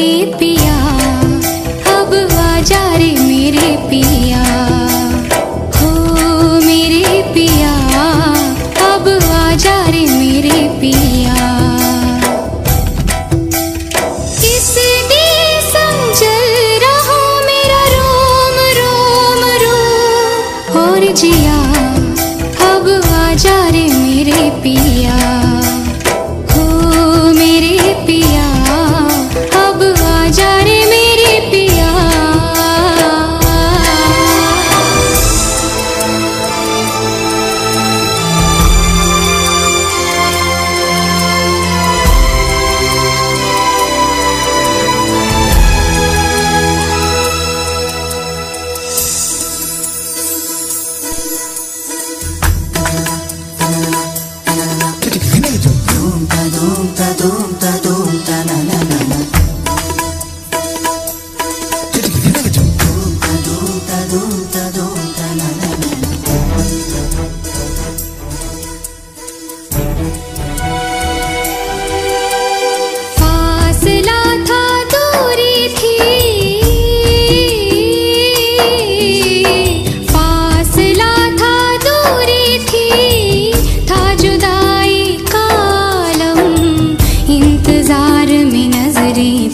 रे पिया, अब जा रे मेरे पिया। हो मेरे पिया, अब जा रे मेरे पिया। किसने समझल रहा मेरा रोम रोम रो और जिया, अब जा रे मेरे पिया।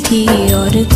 थी और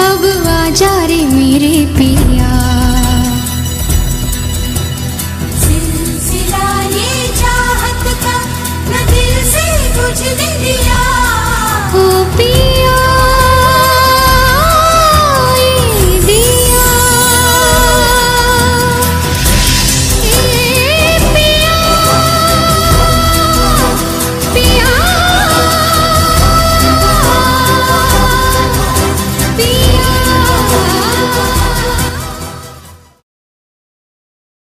अब आ जा रे मेरे पिया।